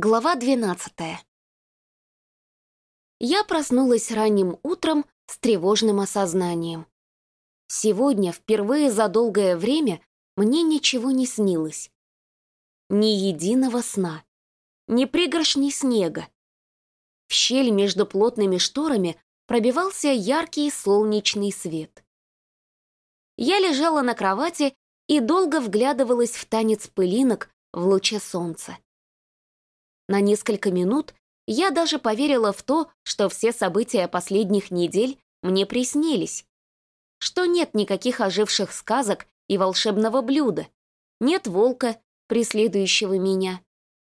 Глава 12 Я проснулась ранним утром с тревожным осознанием. Сегодня, впервые за долгое время, мне ничего не снилось. Ни единого сна, ни пригоршни снега. В щель между плотными шторами пробивался яркий солнечный свет. Я лежала на кровати и долго вглядывалась в танец пылинок в луче солнца. На несколько минут я даже поверила в то, что все события последних недель мне приснились. Что нет никаких оживших сказок и волшебного блюда, нет волка, преследующего меня,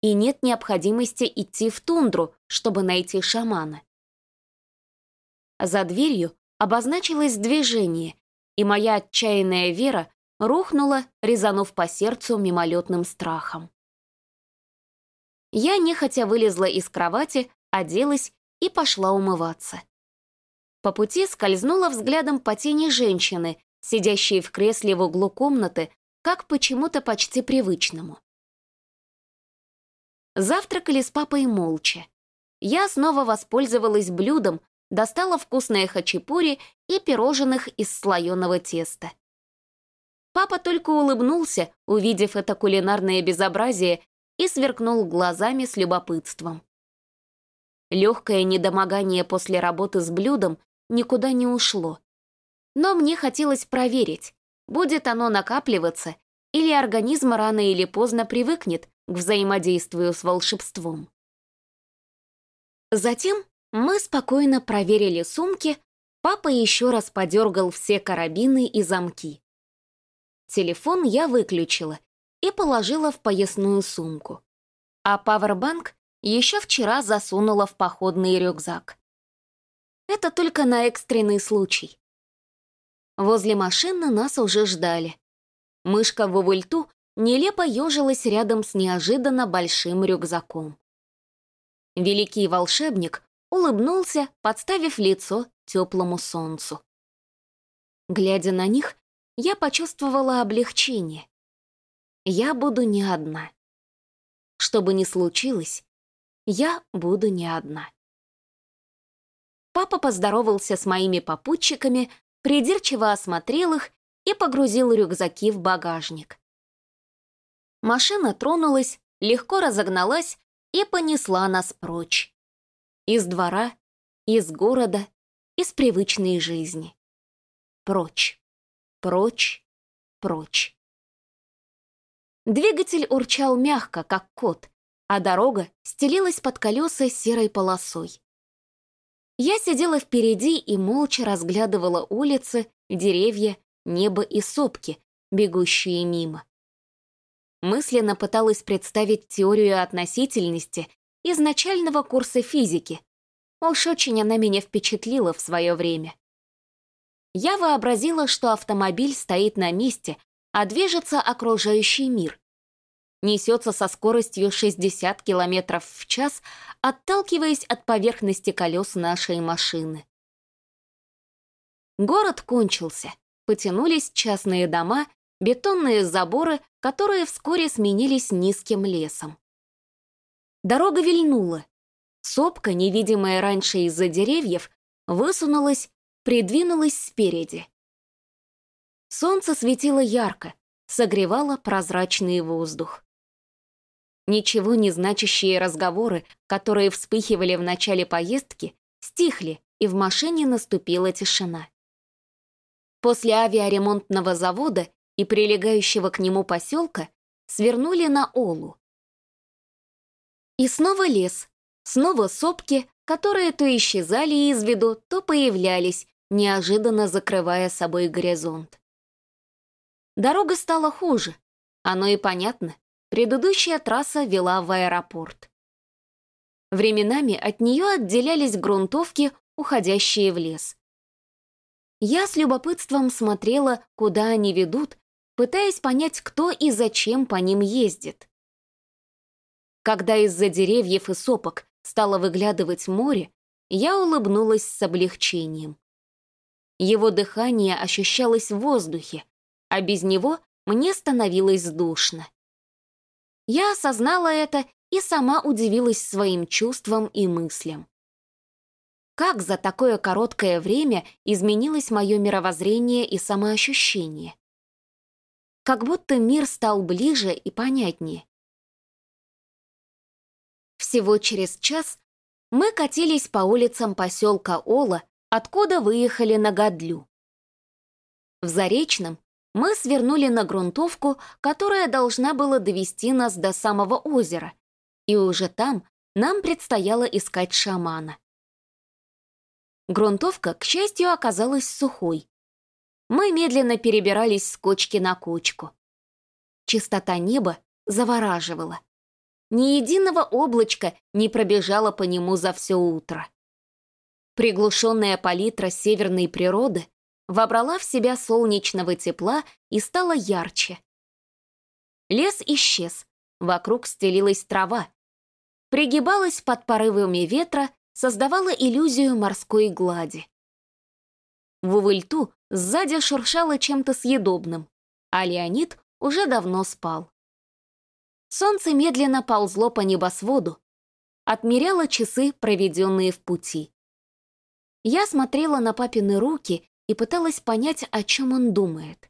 и нет необходимости идти в тундру, чтобы найти шамана. За дверью обозначилось движение, и моя отчаянная вера рухнула, резанув по сердцу мимолетным страхом. Я нехотя вылезла из кровати, оделась и пошла умываться. По пути скользнула взглядом по тени женщины, сидящей в кресле в углу комнаты, как почему-то почти привычному. Завтракали с папой молча. Я снова воспользовалась блюдом, достала вкусные хачапури и пирожных из слоеного теста. Папа только улыбнулся, увидев это кулинарное безобразие, и сверкнул глазами с любопытством. Легкое недомогание после работы с блюдом никуда не ушло. Но мне хотелось проверить, будет оно накапливаться или организм рано или поздно привыкнет к взаимодействию с волшебством. Затем мы спокойно проверили сумки, папа еще раз подергал все карабины и замки. Телефон я выключила и положила в поясную сумку. А пауэрбанк еще вчера засунула в походный рюкзак. Это только на экстренный случай. Возле машины нас уже ждали. Мышка в увульту нелепо ежилась рядом с неожиданно большим рюкзаком. Великий волшебник улыбнулся, подставив лицо теплому солнцу. Глядя на них, я почувствовала облегчение. Я буду не одна. Что бы ни случилось, я буду не одна. Папа поздоровался с моими попутчиками, придирчиво осмотрел их и погрузил рюкзаки в багажник. Машина тронулась, легко разогналась и понесла нас прочь. Из двора, из города, из привычной жизни. Прочь, прочь, прочь. Двигатель урчал мягко, как кот, а дорога стелилась под колеса серой полосой. Я сидела впереди и молча разглядывала улицы, деревья, небо и сопки, бегущие мимо. Мысленно пыталась представить теорию относительности из начального курса физики. Уж очень она меня впечатлила в свое время. Я вообразила, что автомобиль стоит на месте, а движется окружающий мир. Несется со скоростью 60 км в час, отталкиваясь от поверхности колес нашей машины. Город кончился. Потянулись частные дома, бетонные заборы, которые вскоре сменились низким лесом. Дорога вильнула. Сопка, невидимая раньше из-за деревьев, высунулась, придвинулась спереди. Солнце светило ярко, согревало прозрачный воздух. Ничего не значащие разговоры, которые вспыхивали в начале поездки, стихли, и в машине наступила тишина. После авиаремонтного завода и прилегающего к нему поселка свернули на Олу. И снова лес, снова сопки, которые то исчезали из виду, то появлялись, неожиданно закрывая собой горизонт. Дорога стала хуже. Оно и понятно. Предыдущая трасса вела в аэропорт. Временами от нее отделялись грунтовки, уходящие в лес. Я с любопытством смотрела, куда они ведут, пытаясь понять, кто и зачем по ним ездит. Когда из-за деревьев и сопок стало выглядывать море, я улыбнулась с облегчением. Его дыхание ощущалось в воздухе, а без него мне становилось душно. Я осознала это и сама удивилась своим чувствам и мыслям. Как за такое короткое время изменилось мое мировоззрение и самоощущение? Как будто мир стал ближе и понятнее. Всего через час мы катились по улицам поселка Ола, откуда выехали на Гадлю. В Заречном мы свернули на грунтовку, которая должна была довести нас до самого озера, и уже там нам предстояло искать шамана. Грунтовка, к счастью, оказалась сухой. Мы медленно перебирались с кочки на кочку. Чистота неба завораживала. Ни единого облачка не пробежало по нему за все утро. Приглушенная палитра северной природы вобрала в себя солнечного тепла и стала ярче. Лес исчез, вокруг стелилась трава. Пригибалась под порывами ветра, создавала иллюзию морской глади. В Увыльту сзади шуршало чем-то съедобным, а Леонид уже давно спал. Солнце медленно ползло по небосводу, отмеряло часы, проведенные в пути. Я смотрела на папины руки и пыталась понять, о чем он думает.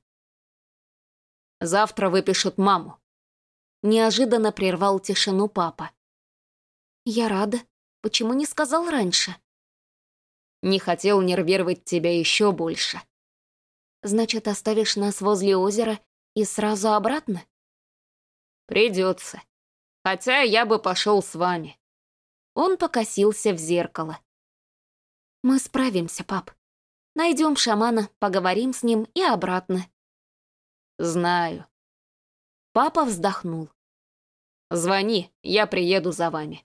«Завтра выпишут маму», — неожиданно прервал тишину папа. «Я рада. Почему не сказал раньше?» «Не хотел нервировать тебя еще больше». «Значит, оставишь нас возле озера и сразу обратно?» «Придется. Хотя я бы пошел с вами». Он покосился в зеркало. «Мы справимся, пап. Найдем шамана, поговорим с ним и обратно». «Знаю». Папа вздохнул. «Звони, я приеду за вами».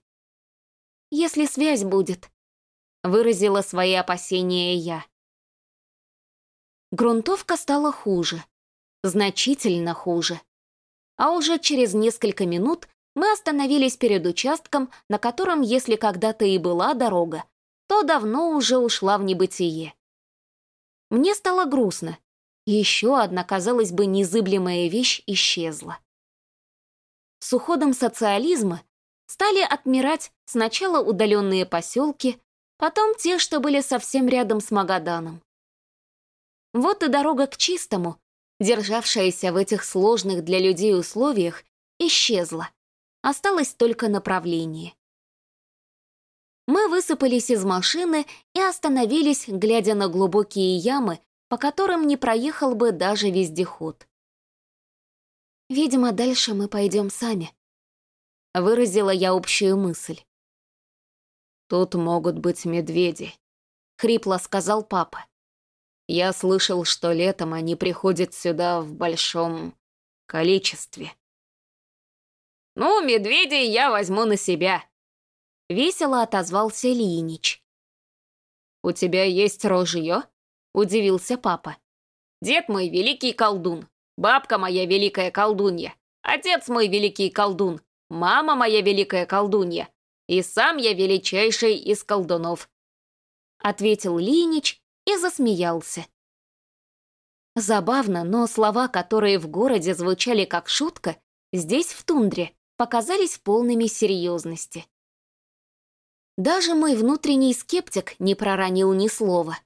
«Если связь будет», — выразила свои опасения я. Грунтовка стала хуже. Значительно хуже а уже через несколько минут мы остановились перед участком, на котором, если когда-то и была дорога, то давно уже ушла в небытие. Мне стало грустно. Еще одна, казалось бы, незыблемая вещь исчезла. С уходом социализма стали отмирать сначала удаленные поселки, потом те, что были совсем рядом с Магаданом. Вот и дорога к чистому, державшаяся в этих сложных для людей условиях, исчезла. Осталось только направление. Мы высыпались из машины и остановились, глядя на глубокие ямы, по которым не проехал бы даже вездеход. «Видимо, дальше мы пойдем сами», — выразила я общую мысль. «Тут могут быть медведи», — хрипло сказал папа. Я слышал, что летом они приходят сюда в большом количестве. «Ну, медведей я возьму на себя», — весело отозвался Линич. «У тебя есть ружье?» — удивился папа. «Дед мой великий колдун, бабка моя великая колдунья, отец мой великий колдун, мама моя великая колдунья, и сам я величайший из колдунов», — ответил Линич и засмеялся. Забавно, но слова, которые в городе звучали как шутка, здесь, в тундре, показались полными серьезности. Даже мой внутренний скептик не проронил ни слова.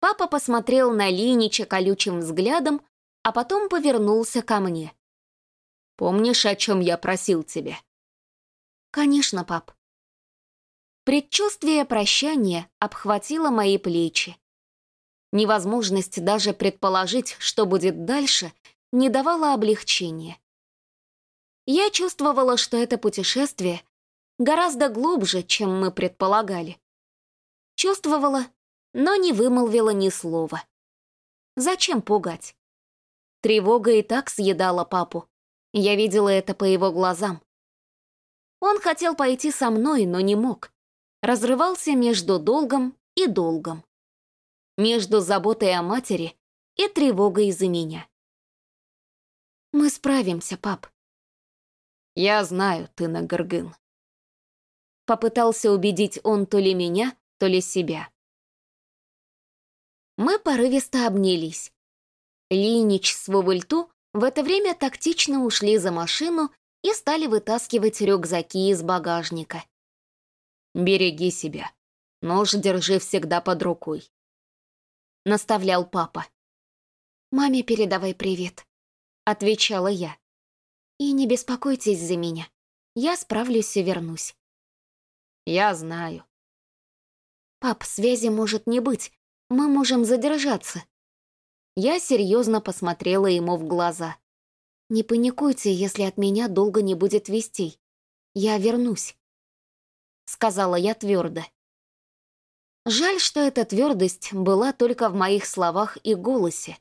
Папа посмотрел на Линича колючим взглядом, а потом повернулся ко мне. «Помнишь, о чем я просил тебя?» «Конечно, пап». Предчувствие прощания обхватило мои плечи. Невозможность даже предположить, что будет дальше, не давала облегчения. Я чувствовала, что это путешествие гораздо глубже, чем мы предполагали. Чувствовала, но не вымолвила ни слова. Зачем пугать? Тревога и так съедала папу. Я видела это по его глазам. Он хотел пойти со мной, но не мог разрывался между долгом и долгом. Между заботой о матери и тревогой за меня. «Мы справимся, пап». «Я знаю, ты на Горгын». Попытался убедить он то ли меня, то ли себя. Мы порывисто обнялись. Линич с Вовульту в это время тактично ушли за машину и стали вытаскивать рюкзаки из багажника. «Береги себя. Нож держи всегда под рукой», — наставлял папа. «Маме передавай привет», — отвечала я. «И не беспокойтесь за меня. Я справлюсь и вернусь». «Я знаю». «Пап, связи может не быть. Мы можем задержаться». Я серьезно посмотрела ему в глаза. «Не паникуйте, если от меня долго не будет вестей. Я вернусь», — сказала я твердо. Жаль, что эта твердость была только в моих словах и голосе.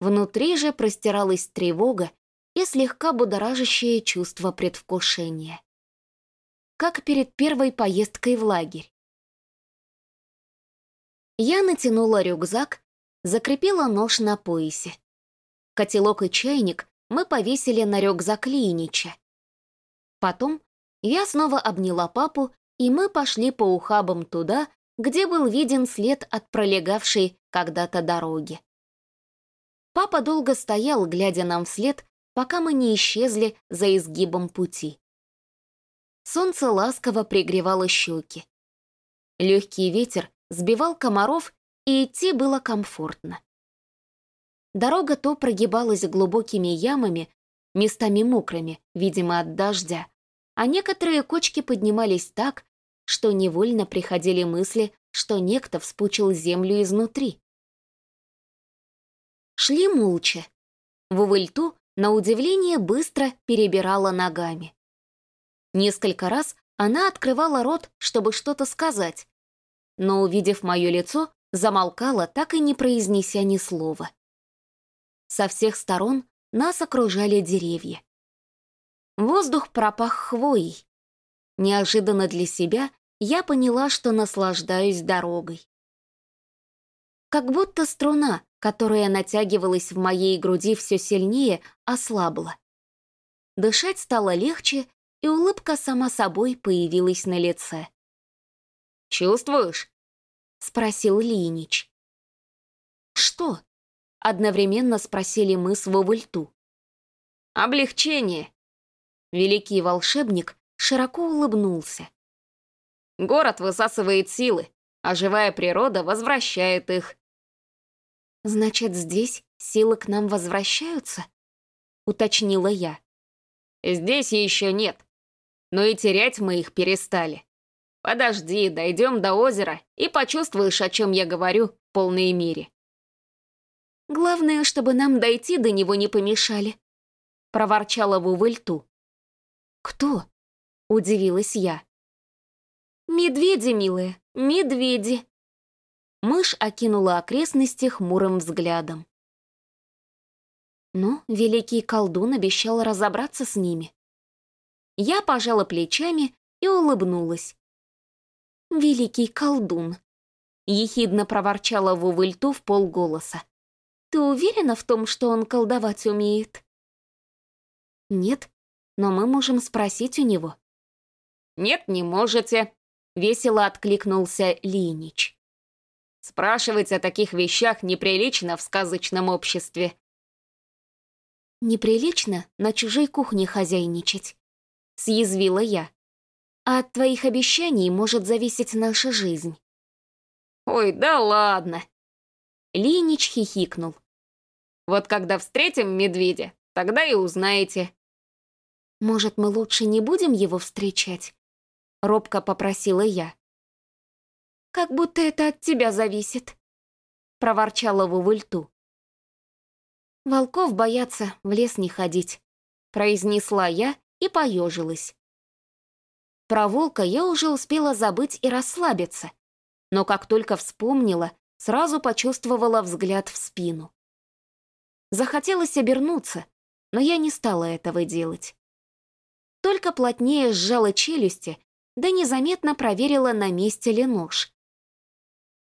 Внутри же простиралась тревога и слегка будоражащее чувство предвкушения. Как перед первой поездкой в лагерь. Я натянула рюкзак, закрепила нож на поясе. Котелок и чайник мы повесили на рюкзак Линича. Потом я снова обняла папу, и мы пошли по ухабам туда, где был виден след от пролегавшей когда-то дороги. Папа долго стоял, глядя нам вслед, пока мы не исчезли за изгибом пути. Солнце ласково пригревало щеки. Легкий ветер сбивал комаров, и идти было комфортно. Дорога то прогибалась глубокими ямами, местами мокрыми, видимо, от дождя, а некоторые кочки поднимались так, что невольно приходили мысли, что некто вспучил землю изнутри. Шли молча. Вувыльту, на удивление, быстро перебирала ногами. Несколько раз она открывала рот, чтобы что-то сказать, но, увидев мое лицо, замолкала, так и не произнеся ни слова. Со всех сторон нас окружали деревья. Воздух пропах хвоей. Неожиданно для себя я поняла, что наслаждаюсь дорогой. Как будто струна, которая натягивалась в моей груди все сильнее, ослабла. Дышать стало легче, и улыбка сама собой появилась на лице. «Чувствуешь?» — спросил Линич. «Что?» — одновременно спросили мы с Вовульту. «Облегчение!» Великий волшебник широко улыбнулся. «Город высасывает силы, а живая природа возвращает их». «Значит, здесь силы к нам возвращаются?» — уточнила я. «Здесь еще нет, но и терять мы их перестали. Подожди, дойдем до озера и почувствуешь, о чем я говорю в полной мере». «Главное, чтобы нам дойти до него не помешали», — проворчала Вувыльту. «Кто?» — удивилась я. «Медведи, милые, медведи!» Мышь окинула окрестности хмурым взглядом. Ну, великий колдун обещал разобраться с ними. Я пожала плечами и улыбнулась. «Великий колдун!» — ехидно проворчала Вувыльту в полголоса. «Ты уверена в том, что он колдовать умеет?» «Нет, но мы можем спросить у него». «Нет, не можете», — весело откликнулся Линич. «Спрашивать о таких вещах неприлично в сказочном обществе». «Неприлично на чужой кухне хозяйничать», — съязвила я а от твоих обещаний может зависеть наша жизнь». «Ой, да ладно!» Линич хихикнул. «Вот когда встретим медведя, тогда и узнаете». «Может, мы лучше не будем его встречать?» Робко попросила я. «Как будто это от тебя зависит», — проворчала Вувульту. «Волков боятся в лес не ходить», — произнесла я и поежилась. Про волка я уже успела забыть и расслабиться, но как только вспомнила, сразу почувствовала взгляд в спину. Захотелось обернуться, но я не стала этого делать. Только плотнее сжала челюсти, да незаметно проверила, на месте ли нож.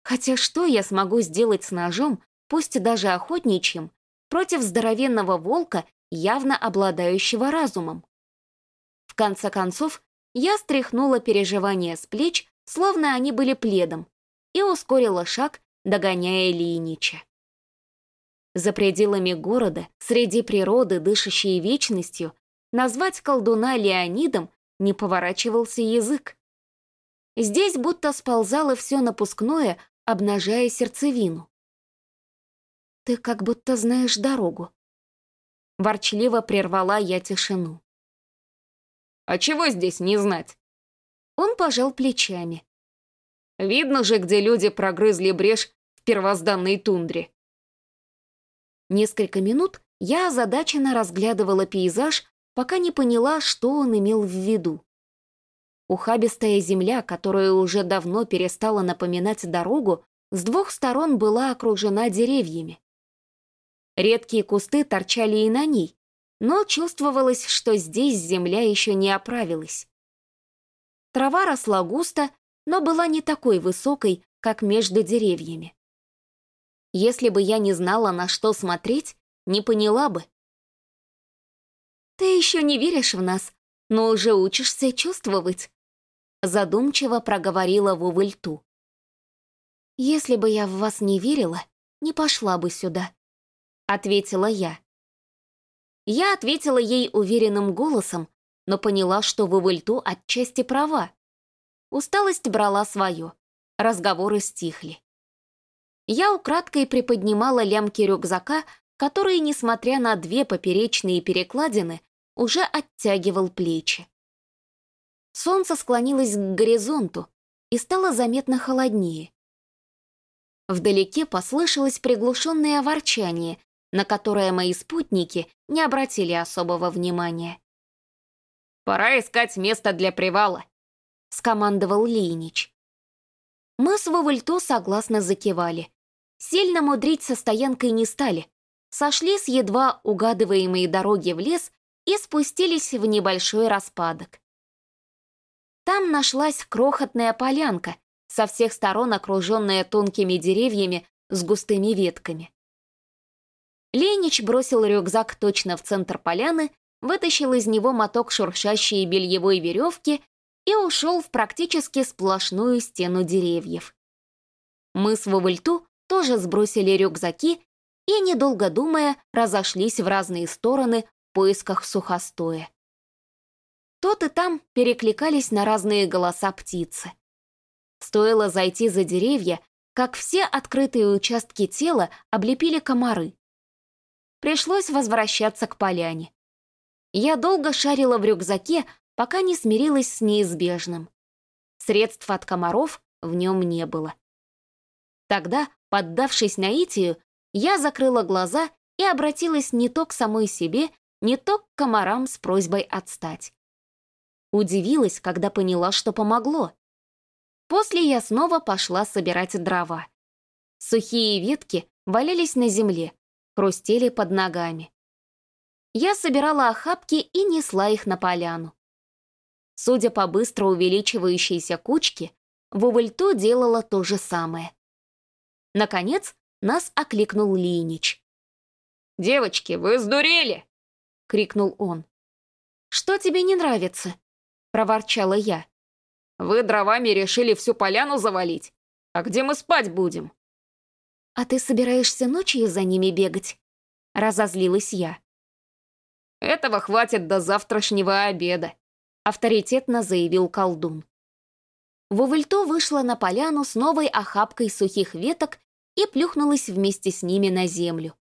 Хотя что я смогу сделать с ножом, пусть даже охотничьим, против здоровенного волка, явно обладающего разумом? В конце концов, я стряхнула переживания с плеч, словно они были пледом, и ускорила шаг, догоняя Ильинича. За пределами города, среди природы, дышащей вечностью, назвать колдуна Леонидом не поворачивался язык. Здесь будто сползало все напускное, обнажая сердцевину. «Ты как будто знаешь дорогу». Ворчливо прервала я тишину. «А чего здесь не знать?» Он пожал плечами. «Видно же, где люди прогрызли брешь в первозданной тундре». Несколько минут я озадаченно разглядывала пейзаж, пока не поняла, что он имел в виду. Ухабистая земля, которая уже давно перестала напоминать дорогу, с двух сторон была окружена деревьями. Редкие кусты торчали и на ней, но чувствовалось, что здесь земля еще не оправилась. Трава росла густо, но была не такой высокой, как между деревьями. Если бы я не знала, на что смотреть, не поняла бы. «Ты еще не веришь в нас, но уже учишься чувствовать», задумчиво проговорила Вувыльту. «Если бы я в вас не верила, не пошла бы сюда», — ответила я. Я ответила ей уверенным голосом, но поняла, что Вувыльту отчасти права. Усталость брала свое, разговоры стихли. Я украдкой приподнимала лямки рюкзака, который, несмотря на две поперечные перекладины, уже оттягивал плечи. Солнце склонилось к горизонту и стало заметно холоднее. Вдалеке послышалось приглушенное ворчание, на которое мои спутники не обратили особого внимания. «Пора искать место для привала», — скомандовал Лейнич. Мы с Вовальто согласно закивали. Сильно мудрить со стоянкой не стали. Сошли с едва угадываемой дороги в лес и спустились в небольшой распадок. Там нашлась крохотная полянка, со всех сторон окруженная тонкими деревьями с густыми ветками. Ленич бросил рюкзак точно в центр поляны, вытащил из него моток шуршащей бельевой веревки и ушел в практически сплошную стену деревьев. Мы с Вовальту тоже сбросили рюкзаки и, недолго думая, разошлись в разные стороны в поисках сухостоя. Тут и там перекликались на разные голоса птицы. Стоило зайти за деревья, как все открытые участки тела облепили комары. Пришлось возвращаться к поляне. Я долго шарила в рюкзаке, пока не смирилась с неизбежным. Средств от комаров в нем не было. Тогда, поддавшись наитию, я закрыла глаза и обратилась не то к самой себе, не то к комарам с просьбой отстать. Удивилась, когда поняла, что помогло. После я снова пошла собирать дрова. Сухие ветки валялись на земле, хрустели под ногами. Я собирала охапки и несла их на поляну. Судя по быстро увеличивающейся кучке, Вувальто делала то же самое. Наконец, нас окликнул Линич. «Девочки, вы сдурели!» — крикнул он. «Что тебе не нравится?» проворчала я. «Вы дровами решили всю поляну завалить? А где мы спать будем?» «А ты собираешься ночью за ними бегать?» Разозлилась я. «Этого хватит до завтрашнего обеда», авторитетно заявил колдун. Вувальто вышла на поляну с новой охапкой сухих веток и плюхнулась вместе с ними на землю.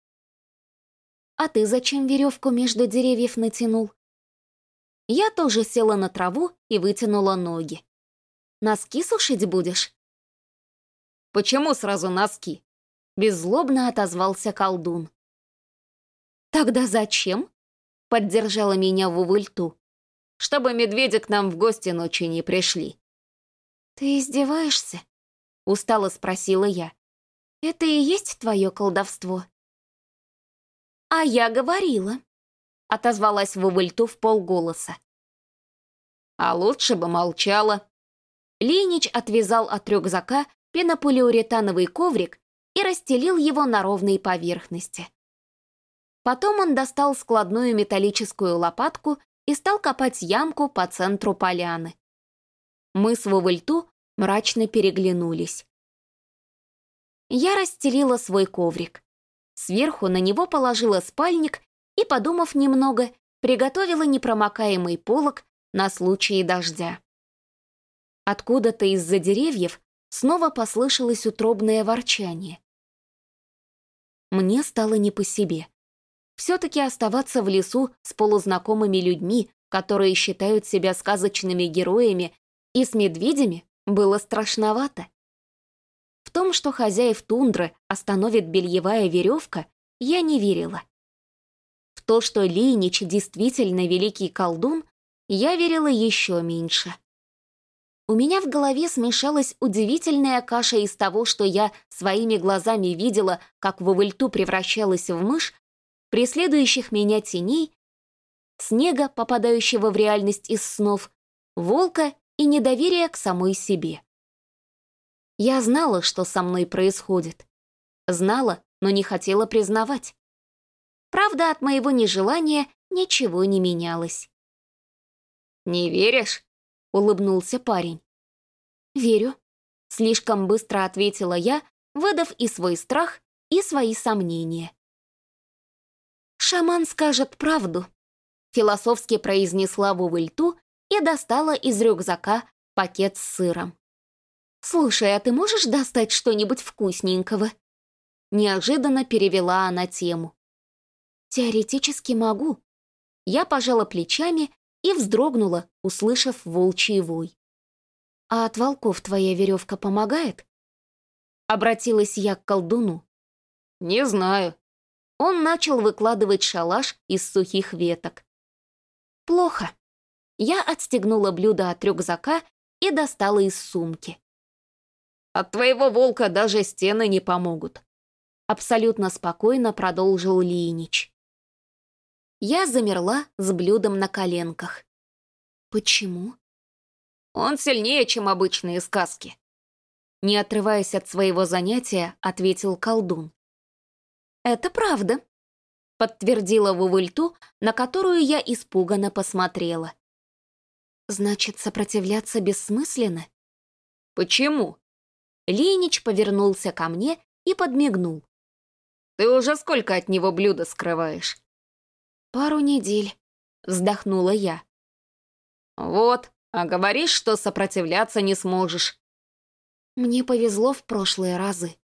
«А ты зачем веревку между деревьев натянул?» Я тоже села на траву и вытянула ноги. «Носки сушить будешь?» «Почему сразу носки?» Беззлобно отозвался колдун. «Тогда зачем?» Поддержала меня в увыльту. «Чтобы медведи к нам в гости ночью не пришли». «Ты издеваешься?» Устало спросила я. «Это и есть твое колдовство?» «А я говорила», отозвалась Вувальту в полголоса. «А лучше бы молчала». Ленич отвязал от рюкзака пенополиуретановый коврик и расстелил его на ровной поверхности. Потом он достал складную металлическую лопатку и стал копать ямку по центру поляны. Мы с Вувальту мрачно переглянулись. Я расстелила свой коврик. Сверху на него положила спальник и, подумав немного, приготовила непромокаемый полог на случай дождя. Откуда-то из-за деревьев снова послышалось утробное ворчание. Мне стало не по себе. Все-таки оставаться в лесу с полузнакомыми людьми, которые считают себя сказочными героями, и с медведями было страшновато. В том, что хозяев тундры остановит бельевая веревка, я не верила. В то, что Лейнич действительно великий колдун, я верила еще меньше. У меня в голове смешалась удивительная каша из того, что я своими глазами видела, как Вовельту превращалась в мышь, преследующих меня теней, снега, попадающего в реальность из снов, волка и недоверия к самой себе. Я знала, что со мной происходит. Знала, но не хотела признавать. Правда, от моего нежелания ничего не менялось. «Не веришь?» — улыбнулся парень. «Верю», — слишком быстро ответила я, выдав и свой страх, и свои сомнения. «Шаман скажет правду», — философски произнесла Вувыльту и достала из рюкзака пакет с сыром. «Слушай, а ты можешь достать что-нибудь вкусненького?» Неожиданно перевела она тему. «Теоретически могу». Я пожала плечами и вздрогнула, услышав волчий вой. «А от волков твоя веревка помогает?» Обратилась я к колдуну. «Не знаю». Он начал выкладывать шалаш из сухих веток. «Плохо». Я отстегнула блюдо от рюкзака и достала из сумки. «От твоего волка даже стены не помогут», абсолютно спокойно продолжил Линич. Я замерла с блюдом на коленках. Почему? Он сильнее, чем обычные сказки. Не отрываясь от своего занятия, ответил колдун. Это правда, подтвердила Вувыльту, на которую я испуганно посмотрела. Значит, сопротивляться бессмысленно? Почему? Ленич повернулся ко мне и подмигнул. Ты уже сколько от него блюда скрываешь? «Пару недель», — вздохнула я. «Вот, а говоришь, что сопротивляться не сможешь». Мне повезло в прошлые разы.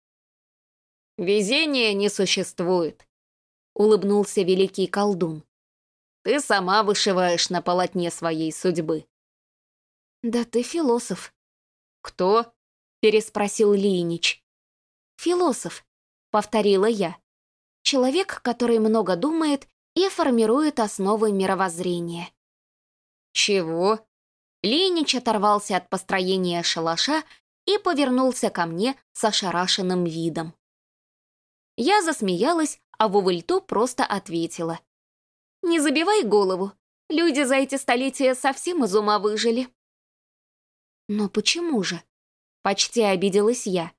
«Везения не существует», — улыбнулся великий колдун. «Ты сама вышиваешь на полотне своей судьбы». «Да ты философ». «Кто?» — переспросил Линич. «Философ», — повторила я. «Человек, который много думает и формирует основы мировоззрения. «Чего?» Ленич оторвался от построения шалаша и повернулся ко мне с ошарашенным видом. Я засмеялась, а Вувальту просто ответила. «Не забивай голову, люди за эти столетия совсем из ума выжили». «Но почему же?» — почти обиделась я.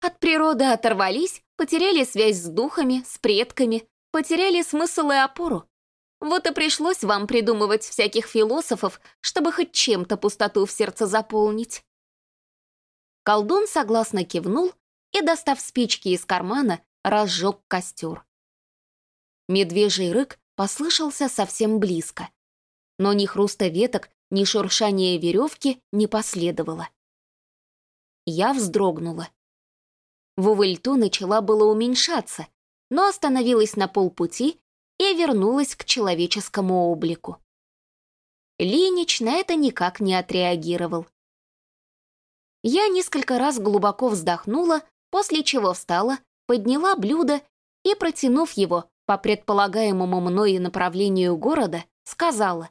От природы оторвались, потеряли связь с духами, с предками, потеряли смысл и опору. Вот и пришлось вам придумывать всяких философов, чтобы хоть чем-то пустоту в сердце заполнить. Колдун согласно кивнул и, достав спички из кармана, разжег костер. Медвежий рык послышался совсем близко, но ни хруста веток, ни шуршания веревки не последовало. Я вздрогнула. Вувельту начала было уменьшаться, но остановилась на полпути и вернулась к человеческому облику. Линич на это никак не отреагировал. Я несколько раз глубоко вздохнула, после чего встала, подняла блюдо и, протянув его по предполагаемому мной направлению города, сказала.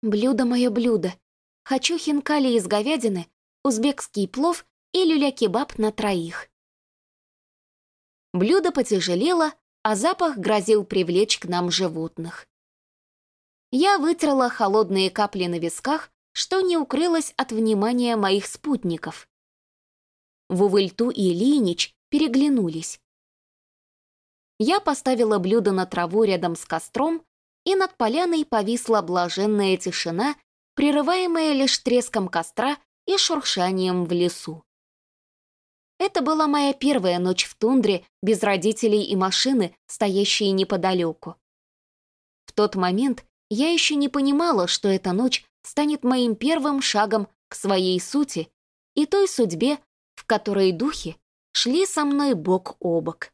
«Блюдо мое блюдо. Хочу хинкали из говядины, узбекский плов и люля-кебаб на троих». Блюдо потяжелело, а запах грозил привлечь к нам животных. Я вытерла холодные капли на висках, что не укрылось от внимания моих спутников. Вувыльту и Линич переглянулись. Я поставила блюдо на траву рядом с костром, и над поляной повисла блаженная тишина, прерываемая лишь треском костра и шуршанием в лесу. Это была моя первая ночь в тундре без родителей и машины, стоящей неподалеку. В тот момент я еще не понимала, что эта ночь станет моим первым шагом к своей сути и той судьбе, в которой духи шли со мной бок о бок.